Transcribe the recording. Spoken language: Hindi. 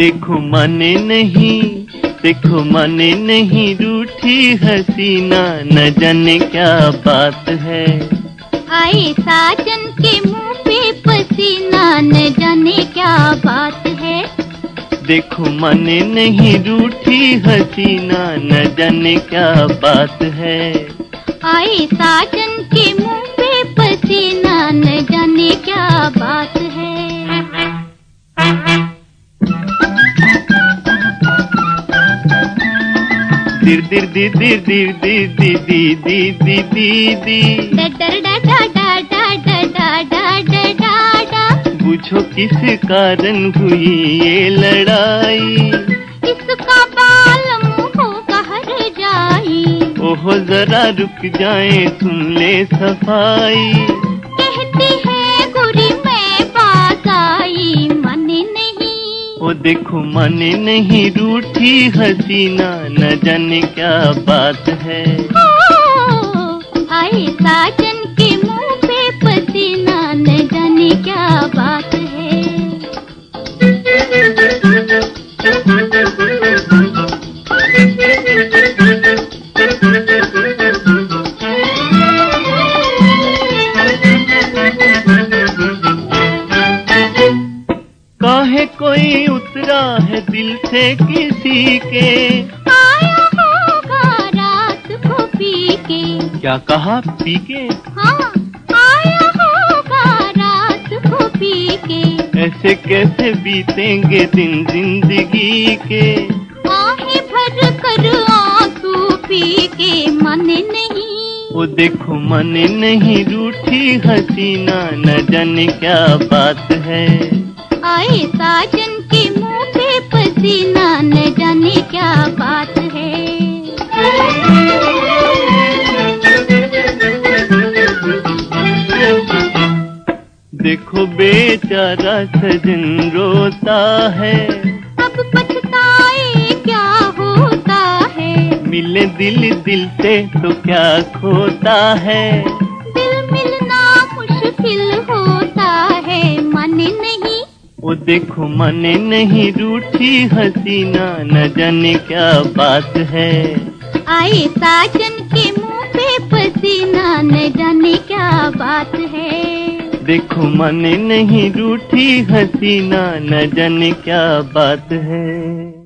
देखो माने नहीं, देखो माने नहीं रूठी हसीना न जाने क्या बात है। आए साजन के मुँह पे पसीना, न जाने क्या बात देखो माने नहीं रूठी हसीना न जाने क्या बात है आए साजन के मुँह पे पसीना न जाने क्या बात है दिर दिर दिर दिर दिर दिर दी दी दी दी दी दी डडर डडा डा डा डा डा डा डा डा डा किस कारण हुई ये लड़ाई? इसका बाल मुँह कहर जाई। ओहो जरा रुक जाए सुन ले सफ़ाई। कहती है गुरी मैं पास आई मने नहीं। ओ देखो मन नहीं रूठी हसीना न जाने क्या बात है। ओ, आए साजन के मुँह काहे कोई उतरा है दिल से किसी के। आया होगा रात को पी के क्या कहा? पी के हाँ आया होगा रात को पी के ऐसे कैसे बीतेंगे दिन ज़िंदगी के? आहे भर कर आँसू पी के मन नहीं। वो देखो मन नहीं रूठी हसीना न जाने क्या बात है। आए साजन के मुँह पे पसीना न जाने क्या बात है। देखो बेचारा सजन रोता है। अब पछताए क्या होता है? मिले दिल दिल से तो क्या खोता है? वो देखो मने नहीं रूठी हसीना न जाने क्या बात है। आए साजन के मुँह पे पसीना न जाने क्या बात है। देखो मने नहीं रूठी हसीना न जाने क्या बात है।